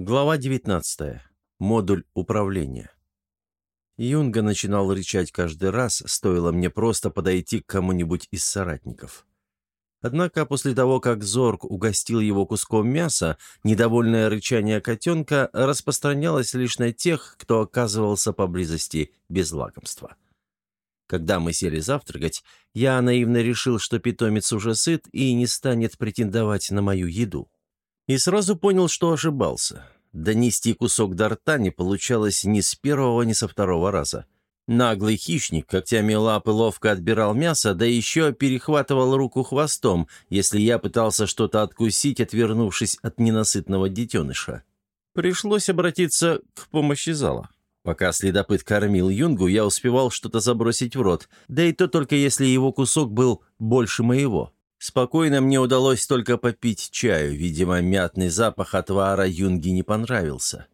Глава 19. Модуль управления. Юнга начинал рычать каждый раз, стоило мне просто подойти к кому-нибудь из соратников. Однако после того, как Зорг угостил его куском мяса, недовольное рычание котенка распространялось лишь на тех, кто оказывался поблизости без лакомства. Когда мы сели завтракать, я наивно решил, что питомец уже сыт и не станет претендовать на мою еду. И сразу понял, что ошибался. Донести кусок до рта не получалось ни с первого, ни со второго раза. Наглый хищник когтями лапы ловко отбирал мясо, да еще перехватывал руку хвостом, если я пытался что-то откусить, отвернувшись от ненасытного детеныша. Пришлось обратиться к помощи зала. Пока следопыт кормил юнгу, я успевал что-то забросить в рот, да и то только если его кусок был больше моего. Спокойно мне удалось только попить чаю, видимо, мятный запах отвара юнги не понравился.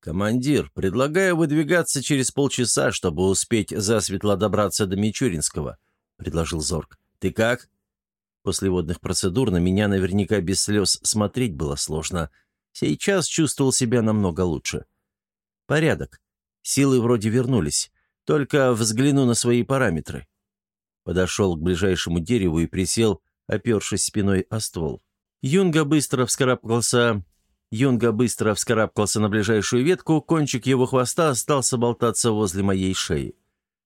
«Командир, предлагаю выдвигаться через полчаса, чтобы успеть засветло добраться до Мичуринского», — предложил Зорг. «Ты как?» После водных процедур на меня наверняка без слез смотреть было сложно. Сейчас чувствовал себя намного лучше. «Порядок. Силы вроде вернулись. Только взгляну на свои параметры». Подошел к ближайшему дереву и присел, опершись спиной о ствол. Юнга быстро вскарабкался... Юнга быстро вскарабкался на ближайшую ветку, кончик его хвоста остался болтаться возле моей шеи.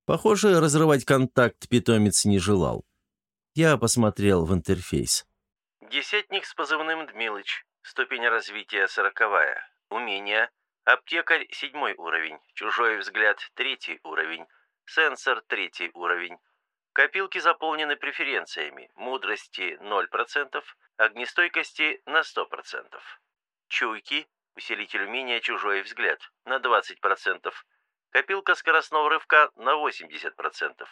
Похоже, разрывать контакт питомец не желал. Я посмотрел в интерфейс. Десятник с позывным Дмилыч. Ступень развития сороковая. Умение. Аптекарь седьмой уровень. Чужой взгляд третий уровень. Сенсор третий уровень. Копилки заполнены преференциями. Мудрости 0%, огнестойкости на 100%. Чуйки, усилитель умения «Чужой взгляд» на 20%. Копилка скоростного рывка на 80%.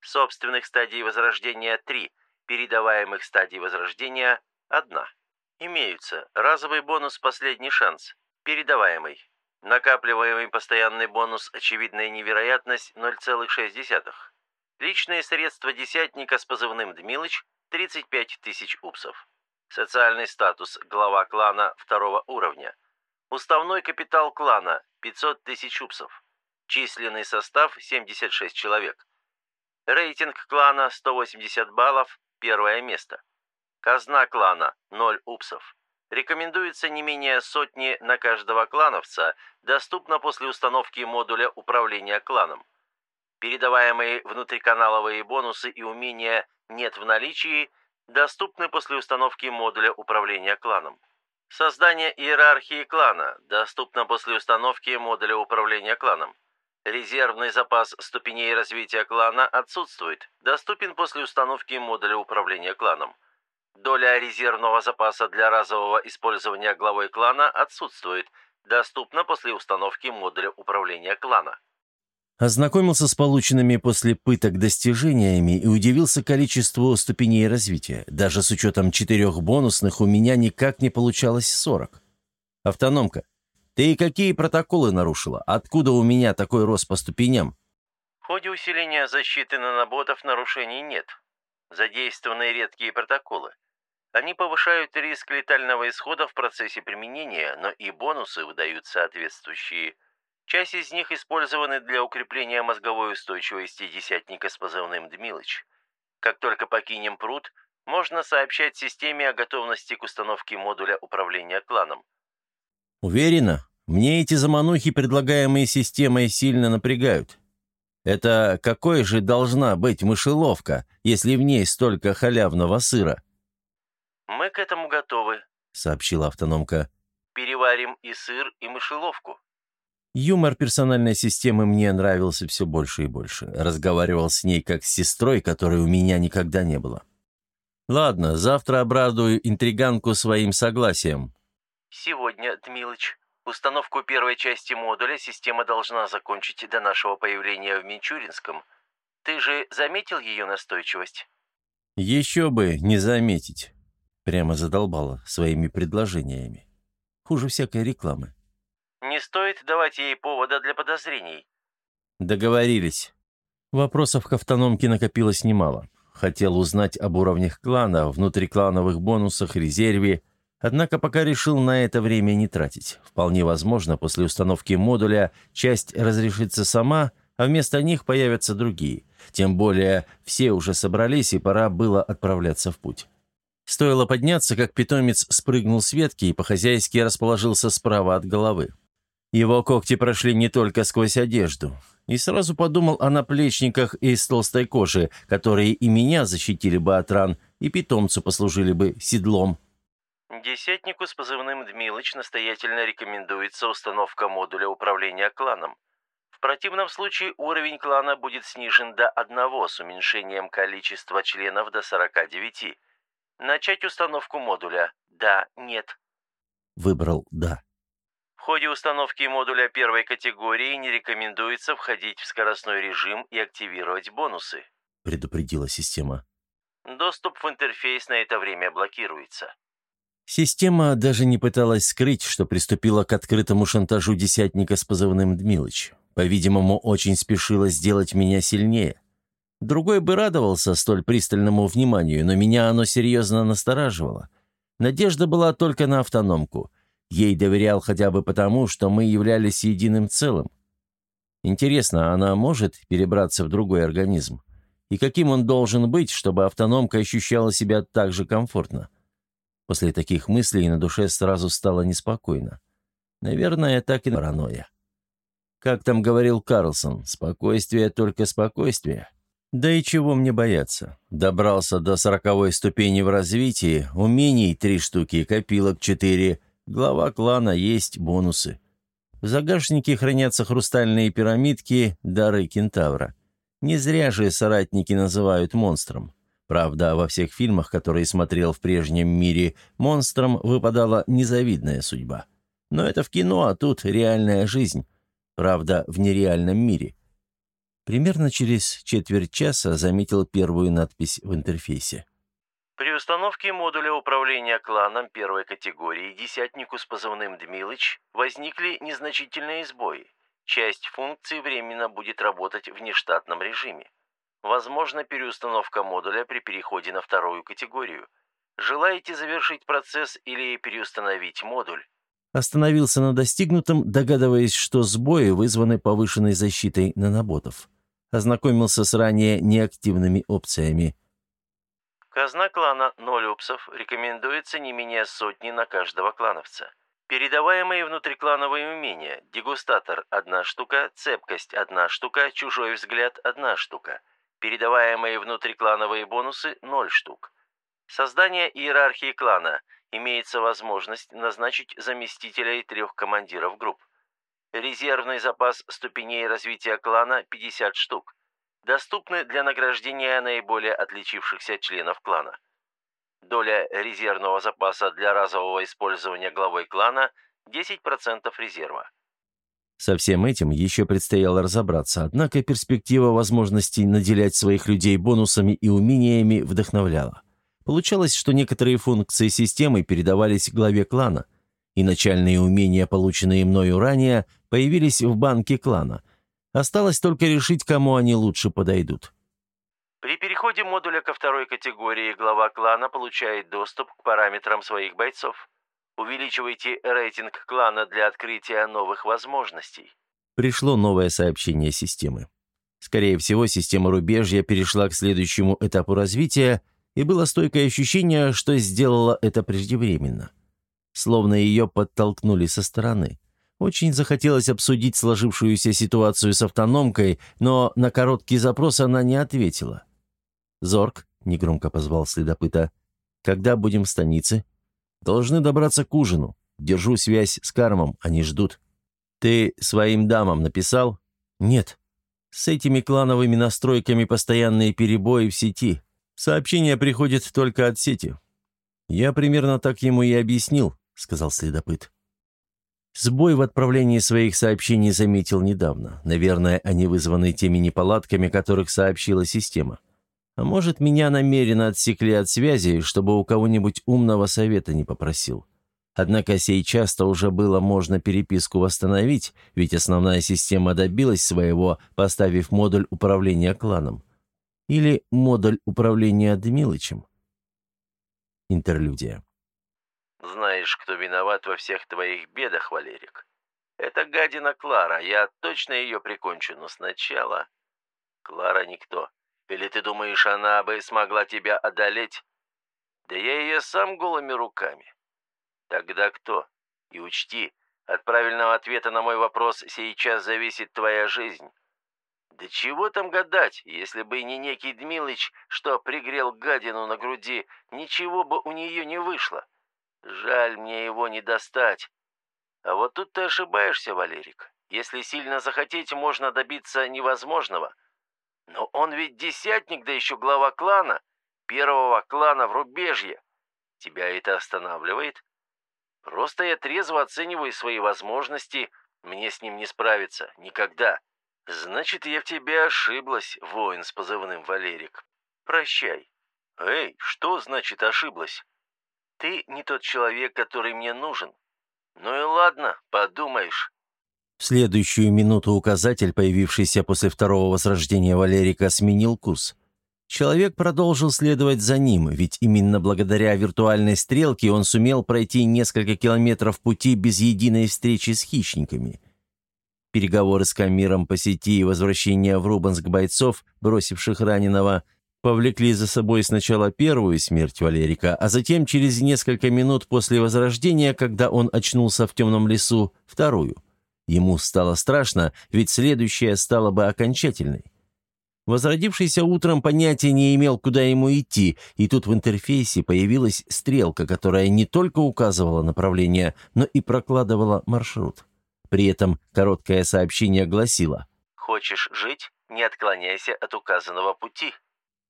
Собственных стадий возрождения 3, передаваемых стадий возрождения 1. Имеются разовый бонус «Последний шанс», передаваемый. Накапливаемый постоянный бонус «Очевидная невероятность» 0,6. Личные средства десятника с позывным «Дмилыч» – 35 тысяч упсов. Социальный статус – глава клана второго уровня. Уставной капитал клана – 500 тысяч упсов. Численный состав – 76 человек. Рейтинг клана – 180 баллов, первое место. Казна клана – 0 упсов. Рекомендуется не менее сотни на каждого клановца, доступно после установки модуля управления кланом. Передаваемые внутриканаловые бонусы и умения «нет в наличии» доступны после установки модуля управления кланом. Создание иерархии клана доступно после установки модуля управления кланом. Резервный запас ступеней развития клана отсутствует, доступен после установки модуля управления кланом. Доля резервного запаса для разового использования главой клана отсутствует, доступна после установки модуля управления клана. Ознакомился с полученными после пыток достижениями и удивился количеству ступеней развития. Даже с учетом четырех бонусных у меня никак не получалось сорок. Автономка, ты какие протоколы нарушила? Откуда у меня такой рост по ступеням? В ходе усиления защиты наноботов нарушений нет. Задействованы редкие протоколы. Они повышают риск летального исхода в процессе применения, но и бонусы выдают соответствующие. Часть из них использованы для укрепления мозговой устойчивости десятника с позывным «Дмилыч». Как только покинем пруд, можно сообщать системе о готовности к установке модуля управления кланом. Уверена, мне эти заманухи, предлагаемые системой, сильно напрягают. Это какой же должна быть мышеловка, если в ней столько халявного сыра? «Мы к этому готовы», — сообщила автономка. «Переварим и сыр, и мышеловку». Юмор персональной системы мне нравился все больше и больше. Разговаривал с ней как с сестрой, которой у меня никогда не было. Ладно, завтра обрадую интриганку своим согласием. Сегодня, Дмилыч, установку первой части модуля система должна закончить до нашего появления в Минчуринском. Ты же заметил ее настойчивость? Еще бы не заметить. Прямо задолбала своими предложениями. Хуже всякой рекламы. Не стоит давать ей повода для подозрений». «Договорились». Вопросов к автономке накопилось немало. Хотел узнать об уровнях клана, внутриклановых бонусах, резерве, Однако пока решил на это время не тратить. Вполне возможно, после установки модуля часть разрешится сама, а вместо них появятся другие. Тем более все уже собрались, и пора было отправляться в путь. Стоило подняться, как питомец спрыгнул с ветки и по-хозяйски расположился справа от головы. Его когти прошли не только сквозь одежду. И сразу подумал о наплечниках из толстой кожи, которые и меня защитили бы от ран, и питомцу послужили бы седлом. Десятнику с позывным «Дмилыч» настоятельно рекомендуется установка модуля управления кланом. В противном случае уровень клана будет снижен до одного с уменьшением количества членов до 49. Начать установку модуля «Да», «Нет». Выбрал «Да». В ходе установки модуля первой категории не рекомендуется входить в скоростной режим и активировать бонусы, предупредила система. Доступ в интерфейс на это время блокируется. Система даже не пыталась скрыть, что приступила к открытому шантажу десятника с позывным «Дмилыч». По-видимому, очень спешила сделать меня сильнее. Другой бы радовался столь пристальному вниманию, но меня оно серьезно настораживало. Надежда была только на автономку. Ей доверял хотя бы потому, что мы являлись единым целым. Интересно, она может перебраться в другой организм? И каким он должен быть, чтобы автономка ощущала себя так же комфортно? После таких мыслей на душе сразу стало неспокойно. Наверное, так и паранойя. Как там говорил Карлсон, спокойствие только спокойствие. Да и чего мне бояться? Добрался до сороковой ступени в развитии, умений три штуки, копилок четыре, глава клана есть бонусы. В загашнике хранятся хрустальные пирамидки, дары кентавра. Не зря же соратники называют монстром. Правда, во всех фильмах, которые смотрел в прежнем мире, монстрам выпадала незавидная судьба. Но это в кино, а тут реальная жизнь. Правда, в нереальном мире. Примерно через четверть часа заметил первую надпись в интерфейсе. При установке модуля управления кланом первой категории десятнику с позывным «Дмилыч» возникли незначительные сбои. Часть функций временно будет работать в нештатном режиме. Возможно переустановка модуля при переходе на вторую категорию. Желаете завершить процесс или переустановить модуль? Остановился на достигнутом, догадываясь, что сбои вызваны повышенной защитой наноботов. Ознакомился с ранее неактивными опциями. Казна клана 0 упсов рекомендуется не менее сотни на каждого клановца. Передаваемые внутриклановые умения. Дегустатор – одна штука, цепкость – одна штука, чужой взгляд – одна штука – Передаваемые внутриклановые бонусы – 0 штук. Создание иерархии клана. Имеется возможность назначить заместителей трех командиров групп. Резервный запас ступеней развития клана – 50 штук. Доступны для награждения наиболее отличившихся членов клана. Доля резервного запаса для разового использования главой клана – 10% резерва. Со всем этим еще предстояло разобраться, однако перспектива возможностей наделять своих людей бонусами и умениями вдохновляла. Получалось, что некоторые функции системы передавались главе клана, и начальные умения, полученные мною ранее, появились в банке клана. Осталось только решить, кому они лучше подойдут. При переходе модуля ко второй категории глава клана получает доступ к параметрам своих бойцов. Увеличивайте рейтинг клана для открытия новых возможностей. Пришло новое сообщение системы. Скорее всего, система рубежья перешла к следующему этапу развития, и было стойкое ощущение, что сделала это преждевременно. Словно ее подтолкнули со стороны. Очень захотелось обсудить сложившуюся ситуацию с автономкой, но на короткий запрос она не ответила. «Зорг», — негромко позвал следопыта, — «когда будем в станице?» Должны добраться к ужину. Держу связь с Кармом, они ждут. Ты своим дамам написал? Нет. С этими клановыми настройками постоянные перебои в сети. Сообщение приходит только от сети. Я примерно так ему и объяснил, сказал следопыт. Сбой в отправлении своих сообщений заметил недавно. Наверное, они вызваны теми неполадками, которых сообщила система. А может, меня намеренно отсекли от связи, чтобы у кого-нибудь умного совета не попросил. Однако сейчас-то уже было можно переписку восстановить, ведь основная система добилась своего, поставив модуль управления кланом. Или модуль управления Дмилычем. Интерлюдия. Знаешь, кто виноват во всех твоих бедах, Валерик? Это гадина Клара. Я точно ее прикончу, но сначала... Клара никто. Или ты думаешь, она бы смогла тебя одолеть? Да я ее сам голыми руками. Тогда кто? И учти, от правильного ответа на мой вопрос сейчас зависит твоя жизнь. Да чего там гадать, если бы не некий Дмилыч, что пригрел гадину на груди, ничего бы у нее не вышло. Жаль мне его не достать. А вот тут ты ошибаешься, Валерик. Если сильно захотеть, можно добиться невозможного. Но он ведь десятник, да еще глава клана, первого клана в рубежье. Тебя это останавливает? Просто я трезво оцениваю свои возможности, мне с ним не справиться, никогда. Значит, я в тебе ошиблась, воин с позывным Валерик. Прощай. Эй, что значит ошиблась? Ты не тот человек, который мне нужен. Ну и ладно, подумаешь. В следующую минуту указатель, появившийся после второго возрождения Валерика, сменил курс. Человек продолжил следовать за ним, ведь именно благодаря виртуальной стрелке он сумел пройти несколько километров пути без единой встречи с хищниками. Переговоры с Камиром по сети и возвращение в Рубанск бойцов, бросивших раненого, повлекли за собой сначала первую смерть Валерика, а затем через несколько минут после возрождения, когда он очнулся в темном лесу, вторую. Ему стало страшно, ведь следующая стала бы окончательной. Возродившийся утром понятия не имел, куда ему идти, и тут в интерфейсе появилась стрелка, которая не только указывала направление, но и прокладывала маршрут. При этом короткое сообщение гласило «Хочешь жить? Не отклоняйся от указанного пути».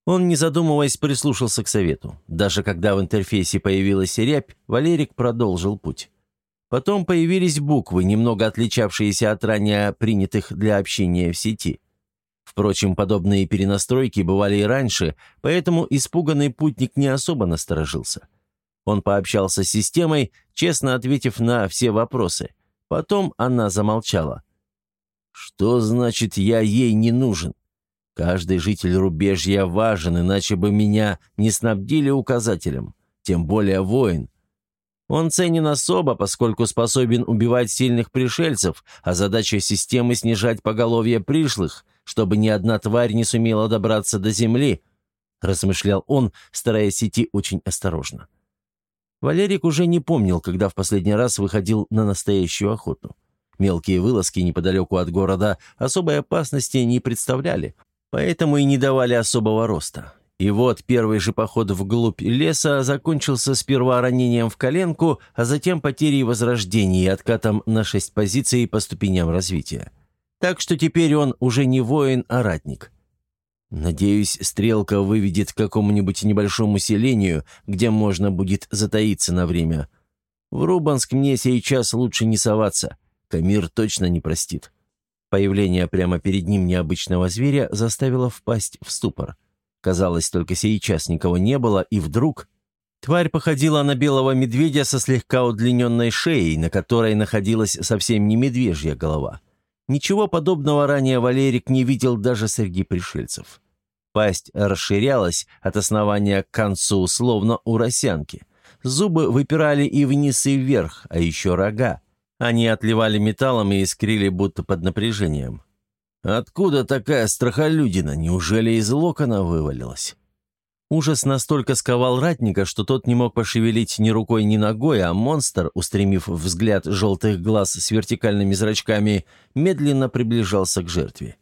Он, не задумываясь, прислушался к совету. Даже когда в интерфейсе появилась рябь, Валерик продолжил путь. Потом появились буквы, немного отличавшиеся от ранее принятых для общения в сети. Впрочем, подобные перенастройки бывали и раньше, поэтому испуганный путник не особо насторожился. Он пообщался с системой, честно ответив на все вопросы. Потом она замолчала. «Что значит, я ей не нужен? Каждый житель рубежья важен, иначе бы меня не снабдили указателем, тем более воин. Он ценен особо, поскольку способен убивать сильных пришельцев, а задача системы снижать поголовье пришлых, чтобы ни одна тварь не сумела добраться до земли, размышлял он, стараясь идти очень осторожно. Валерик уже не помнил, когда в последний раз выходил на настоящую охоту. Мелкие вылазки неподалеку от города особой опасности не представляли, поэтому и не давали особого роста. И вот первый же поход вглубь леса закончился сперва ранением в коленку, а затем потерей возрождения и откатом на шесть позиций по ступеням развития. Так что теперь он уже не воин, а ратник. Надеюсь, стрелка выведет к какому-нибудь небольшому селению, где можно будет затаиться на время. В Рубанск мне сейчас лучше не соваться. Камир точно не простит. Появление прямо перед ним необычного зверя заставило впасть в ступор. Казалось, только сейчас никого не было, и вдруг... Тварь походила на белого медведя со слегка удлиненной шеей, на которой находилась совсем не медвежья голова. Ничего подобного ранее Валерик не видел даже среди пришельцев. Пасть расширялась от основания к концу, словно у росянки. Зубы выпирали и вниз, и вверх, а еще рога. Они отливали металлом и искрили, будто под напряжением. Откуда такая страхолюдина? Неужели из локона вывалилась? Ужас настолько сковал ратника, что тот не мог пошевелить ни рукой, ни ногой, а монстр, устремив взгляд желтых глаз с вертикальными зрачками, медленно приближался к жертве.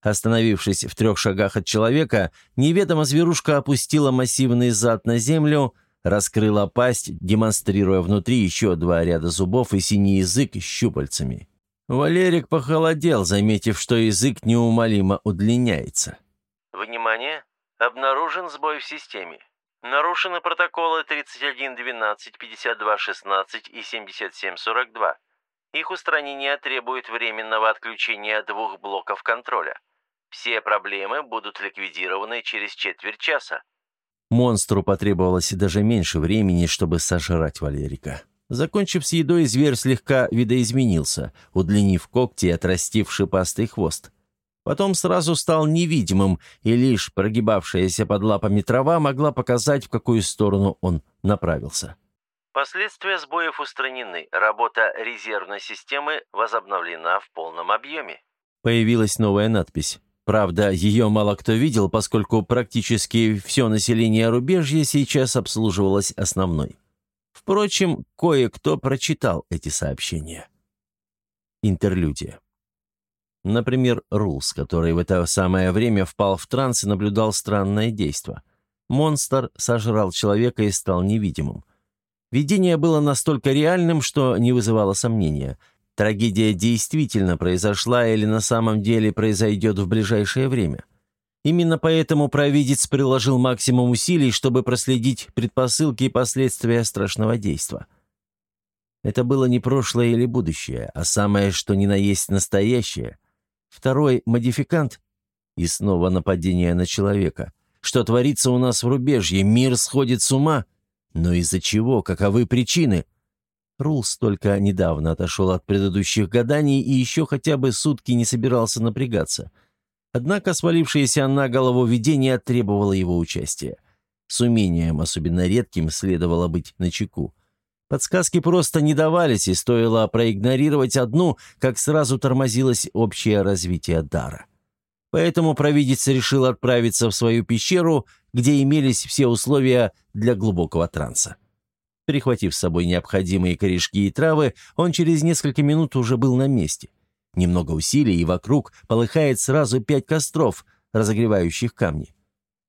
Остановившись в трех шагах от человека, неведомо зверушка опустила массивный зад на землю, раскрыла пасть, демонстрируя внутри еще два ряда зубов и синий язык с щупальцами. Валерик похолодел, заметив, что язык неумолимо удлиняется. «Внимание! Обнаружен сбой в системе. Нарушены протоколы 31.12, 52.16 и 77.42. Их устранение требует временного отключения двух блоков контроля. Все проблемы будут ликвидированы через четверть часа». Монстру потребовалось даже меньше времени, чтобы сожрать Валерика. Закончив с едой, зверь слегка видоизменился, удлинив когти и отрастив шипастый хвост. Потом сразу стал невидимым, и лишь прогибавшаяся под лапами трава могла показать, в какую сторону он направился. Последствия сбоев устранены. Работа резервной системы возобновлена в полном объеме. Появилась новая надпись. Правда, ее мало кто видел, поскольку практически все население рубежья сейчас обслуживалось основной. Впрочем, кое-кто прочитал эти сообщения. Интерлюдия. Например, Рулс, который в это самое время впал в транс и наблюдал странное действо. Монстр сожрал человека и стал невидимым. Видение было настолько реальным, что не вызывало сомнения – Трагедия действительно произошла или на самом деле произойдет в ближайшее время. Именно поэтому провидец приложил максимум усилий, чтобы проследить предпосылки и последствия страшного действа. Это было не прошлое или будущее, а самое, что ни на есть настоящее. Второй модификант и снова нападение на человека. Что творится у нас в рубежье? Мир сходит с ума? Но из-за чего? Каковы причины? Рулс только недавно отошел от предыдущих гаданий и еще хотя бы сутки не собирался напрягаться. Однако свалившееся на голову видение требовало его участия. С умением, особенно редким, следовало быть начеку. Подсказки просто не давались, и стоило проигнорировать одну, как сразу тормозилось общее развитие дара. Поэтому провидец решил отправиться в свою пещеру, где имелись все условия для глубокого транса. Прихватив с собой необходимые корешки и травы, он через несколько минут уже был на месте. Немного усилий, и вокруг полыхает сразу пять костров, разогревающих камни.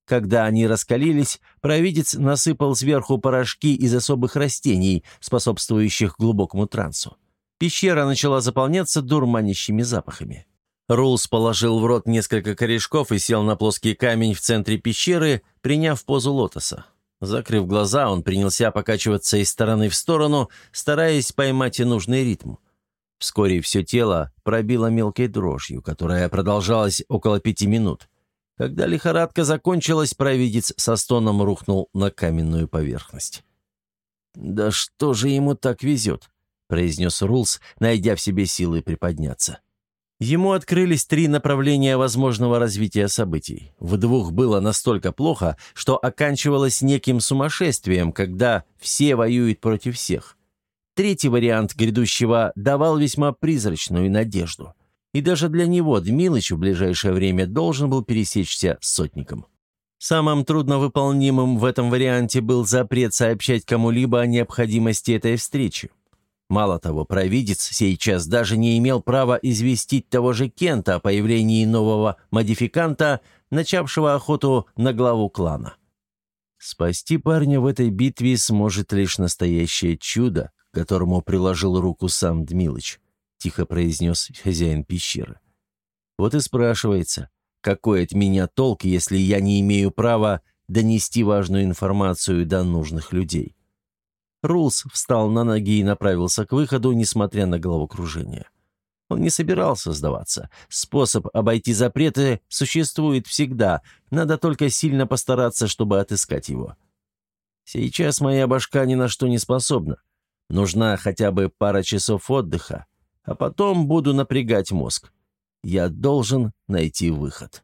Когда они раскалились, провидец насыпал сверху порошки из особых растений, способствующих глубокому трансу. Пещера начала заполняться дурманящими запахами. Рулс положил в рот несколько корешков и сел на плоский камень в центре пещеры, приняв позу лотоса. Закрыв глаза, он принялся покачиваться из стороны в сторону, стараясь поймать и нужный ритм. Вскоре все тело пробило мелкой дрожью, которая продолжалась около пяти минут. Когда лихорадка закончилась, провидец со стоном рухнул на каменную поверхность. «Да что же ему так везет?» — произнес Рулс, найдя в себе силы приподняться. Ему открылись три направления возможного развития событий. В двух было настолько плохо, что оканчивалось неким сумасшествием, когда все воюют против всех. Третий вариант грядущего давал весьма призрачную надежду. И даже для него Дмилыч в ближайшее время должен был пересечься с сотником. Самым трудновыполнимым в этом варианте был запрет сообщать кому-либо о необходимости этой встречи. Мало того, провидец сейчас даже не имел права известить того же Кента о появлении нового модификанта, начавшего охоту на главу клана. Спасти парня в этой битве сможет лишь настоящее чудо, которому приложил руку сам Дмилыч, тихо произнес хозяин пещеры. Вот и спрашивается, какой от меня толк, если я не имею права донести важную информацию до нужных людей? Рулс встал на ноги и направился к выходу, несмотря на головокружение. Он не собирался сдаваться. Способ обойти запреты существует всегда, надо только сильно постараться, чтобы отыскать его. Сейчас моя башка ни на что не способна. Нужна хотя бы пара часов отдыха, а потом буду напрягать мозг. Я должен найти выход.